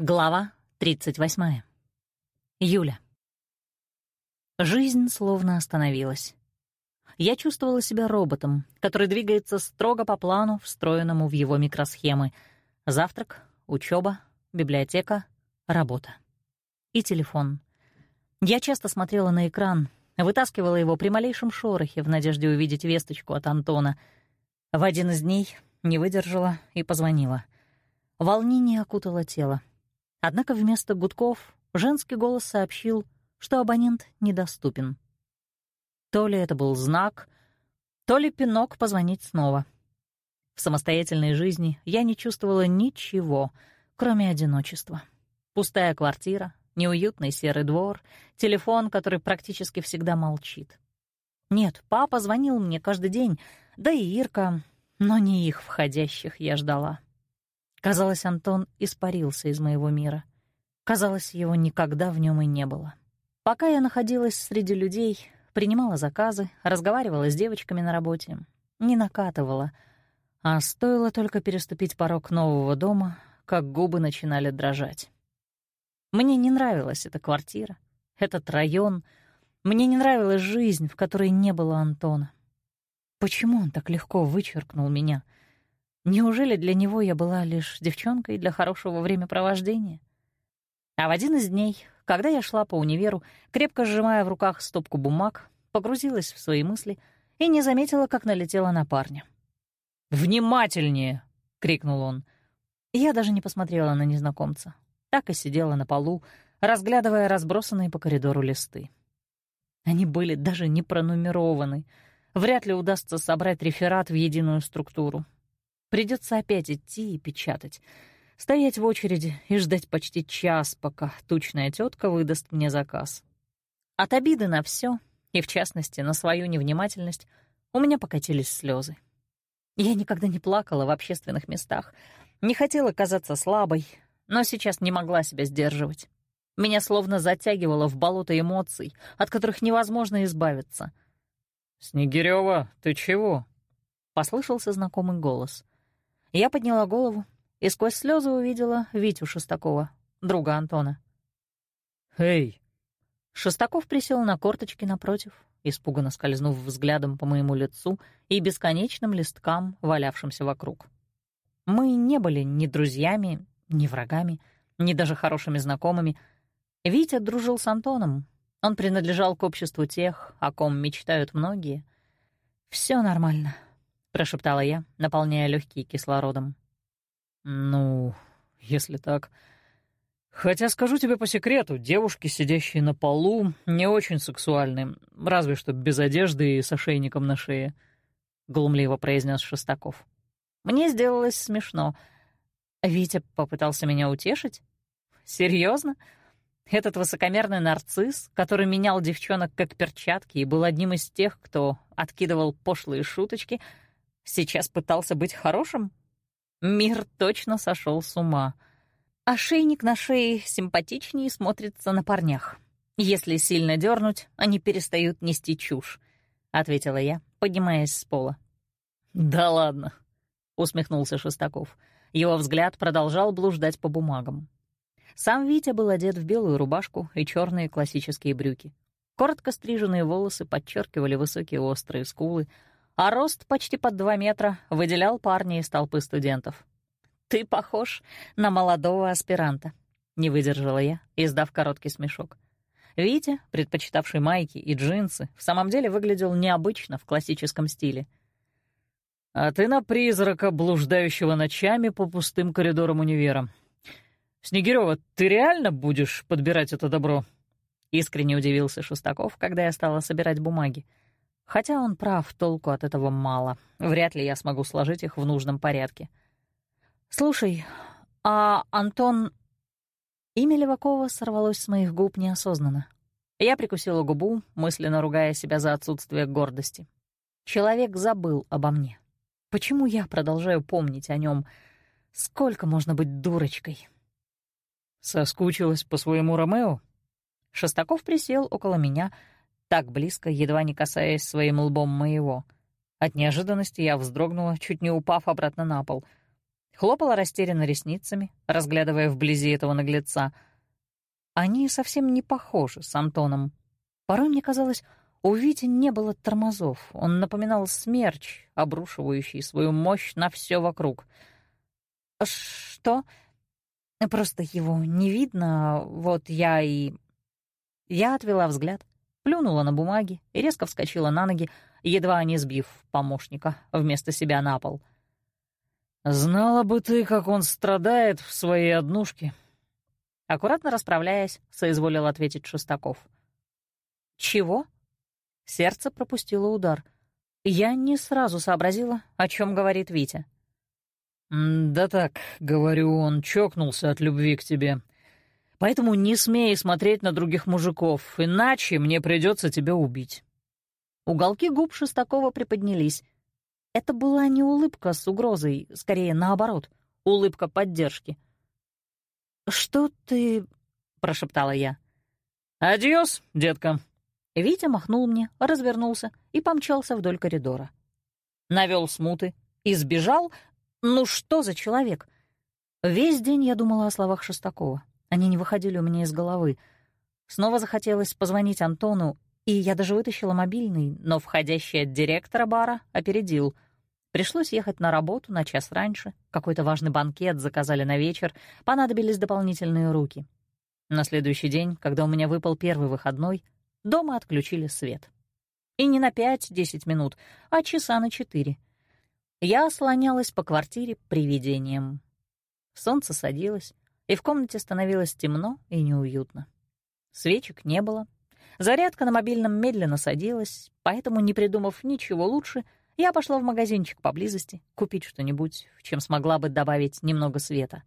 Глава 38. Юля. Жизнь словно остановилась. Я чувствовала себя роботом, который двигается строго по плану, встроенному в его микросхемы. Завтрак, учеба, библиотека, работа. И телефон. Я часто смотрела на экран, вытаскивала его при малейшем шорохе в надежде увидеть весточку от Антона. В один из дней не выдержала и позвонила. Волнение окутало тело. Однако вместо гудков женский голос сообщил, что абонент недоступен. То ли это был знак, то ли пинок позвонить снова. В самостоятельной жизни я не чувствовала ничего, кроме одиночества. Пустая квартира, неуютный серый двор, телефон, который практически всегда молчит. Нет, папа звонил мне каждый день, да и Ирка, но не их входящих я ждала. Казалось, Антон испарился из моего мира. Казалось, его никогда в нем и не было. Пока я находилась среди людей, принимала заказы, разговаривала с девочками на работе, не накатывала, а стоило только переступить порог нового дома, как губы начинали дрожать. Мне не нравилась эта квартира, этот район, мне не нравилась жизнь, в которой не было Антона. Почему он так легко вычеркнул меня — Неужели для него я была лишь девчонкой для хорошего времяпровождения? А в один из дней, когда я шла по универу, крепко сжимая в руках стопку бумаг, погрузилась в свои мысли и не заметила, как налетела на парня. «Внимательнее!» — крикнул он. Я даже не посмотрела на незнакомца. Так и сидела на полу, разглядывая разбросанные по коридору листы. Они были даже не пронумерованы. Вряд ли удастся собрать реферат в единую структуру. Придется опять идти и печатать. Стоять в очереди и ждать почти час, пока тучная тетка выдаст мне заказ. От обиды на все, и в частности на свою невнимательность, у меня покатились слезы. Я никогда не плакала в общественных местах, не хотела казаться слабой, но сейчас не могла себя сдерживать. Меня словно затягивало в болото эмоций, от которых невозможно избавиться. «Снегирёва, ты чего?» — послышался знакомый голос. Я подняла голову и сквозь слезы увидела Витю Шестакова, друга Антона. «Эй!» Шестаков присел на корточки напротив, испуганно скользнув взглядом по моему лицу и бесконечным листкам, валявшимся вокруг. Мы не были ни друзьями, ни врагами, ни даже хорошими знакомыми. Витя дружил с Антоном. Он принадлежал к обществу тех, о ком мечтают многие. Все нормально прошептала я, наполняя легкие кислородом. «Ну, если так...» «Хотя скажу тебе по секрету, девушки, сидящие на полу, не очень сексуальны, разве что без одежды и с ошейником на шее», — глумливо произнес Шестаков. «Мне сделалось смешно. Витя попытался меня утешить? Серьезно? Этот высокомерный нарцисс, который менял девчонок как перчатки и был одним из тех, кто откидывал пошлые шуточки — Сейчас пытался быть хорошим? Мир точно сошел с ума. Ошейник на шее симпатичнее смотрится на парнях. Если сильно дернуть, они перестают нести чушь, — ответила я, поднимаясь с пола. «Да ладно», — усмехнулся Шестаков. Его взгляд продолжал блуждать по бумагам. Сам Витя был одет в белую рубашку и черные классические брюки. Коротко стриженные волосы подчеркивали высокие острые скулы, а рост почти под два метра выделял парня из толпы студентов. «Ты похож на молодого аспиранта», — не выдержала я, издав короткий смешок. Витя, предпочитавший майки и джинсы, в самом деле выглядел необычно в классическом стиле. «А ты на призрака, блуждающего ночами по пустым коридорам универа. Снегирёва, ты реально будешь подбирать это добро?» Искренне удивился Шестаков, когда я стала собирать бумаги. Хотя он прав, толку от этого мало. Вряд ли я смогу сложить их в нужном порядке. «Слушай, а Антон...» Имя Левакова сорвалось с моих губ неосознанно. Я прикусила губу, мысленно ругая себя за отсутствие гордости. Человек забыл обо мне. Почему я продолжаю помнить о нем? Сколько можно быть дурочкой? Соскучилась по своему Ромео? Шестаков присел около меня, так близко, едва не касаясь своим лбом моего. От неожиданности я вздрогнула, чуть не упав обратно на пол. Хлопала растерянно ресницами, разглядывая вблизи этого наглеца. Они совсем не похожи с Антоном. Порой мне казалось, у Вити не было тормозов. Он напоминал смерч, обрушивающий свою мощь на все вокруг. «Что? Просто его не видно. Вот я и...» Я отвела взгляд, плюнула на бумаги и резко вскочила на ноги, едва не сбив помощника вместо себя на пол. «Знала бы ты, как он страдает в своей однушке». Аккуратно расправляясь, соизволил ответить Шестаков. «Чего?» Сердце пропустило удар. Я не сразу сообразила, о чем говорит Витя. «Да так, говорю, он чокнулся от любви к тебе. Поэтому не смей смотреть на других мужиков, иначе мне придется тебя убить». Уголки губ Шестакова приподнялись. Это была не улыбка с угрозой, скорее наоборот, улыбка поддержки. «Что ты...» — прошептала я. «Адьос, детка». Витя махнул мне, развернулся и помчался вдоль коридора. Навел смуты и сбежал. Ну что за человек? Весь день я думала о словах Шестакова. Они не выходили у меня из головы. Снова захотелось позвонить Антону, и я даже вытащила мобильный, но входящий от директора бара опередил. Пришлось ехать на работу на час раньше. Какой-то важный банкет заказали на вечер, понадобились дополнительные руки. На следующий день, когда у меня выпал первый выходной, дома отключили свет. И не на пять-десять минут, а часа на четыре. Я слонялась по квартире привидением. Солнце садилось, и в комнате становилось темно и неуютно. Свечек не было. Зарядка на мобильном медленно садилась, поэтому, не придумав ничего лучше, я пошла в магазинчик поблизости купить что-нибудь, в чем смогла бы добавить немного света.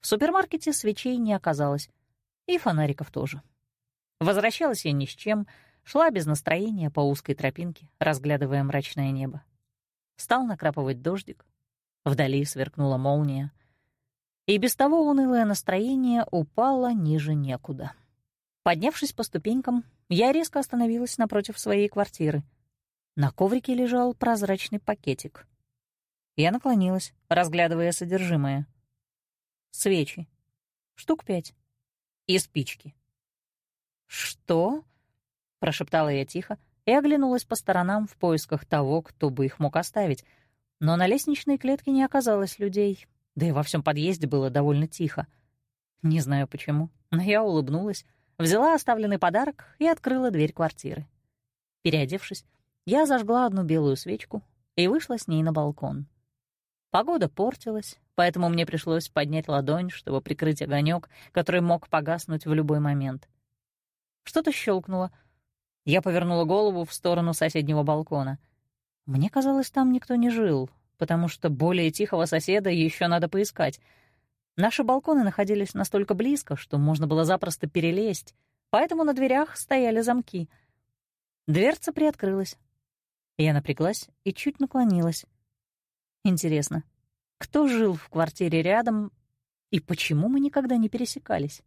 В супермаркете свечей не оказалось, и фонариков тоже. Возвращалась я ни с чем, шла без настроения по узкой тропинке, разглядывая мрачное небо. Стал накрапывать дождик, вдали сверкнула молния — и без того унылое настроение упало ниже некуда. Поднявшись по ступенькам, я резко остановилась напротив своей квартиры. На коврике лежал прозрачный пакетик. Я наклонилась, разглядывая содержимое. Свечи. Штук пять. И спички. «Что?» — прошептала я тихо и оглянулась по сторонам в поисках того, кто бы их мог оставить. Но на лестничной клетке не оказалось людей, да и во всем подъезде было довольно тихо. Не знаю почему, но я улыбнулась, взяла оставленный подарок и открыла дверь квартиры. Переодевшись, я зажгла одну белую свечку и вышла с ней на балкон. Погода портилась, поэтому мне пришлось поднять ладонь, чтобы прикрыть огонек, который мог погаснуть в любой момент. Что-то щелкнуло. Я повернула голову в сторону соседнего балкона. Мне казалось, там никто не жил, потому что более тихого соседа еще надо поискать. Наши балконы находились настолько близко, что можно было запросто перелезть, поэтому на дверях стояли замки. Дверца приоткрылась. Я напряглась и чуть наклонилась. Интересно, кто жил в квартире рядом и почему мы никогда не пересекались?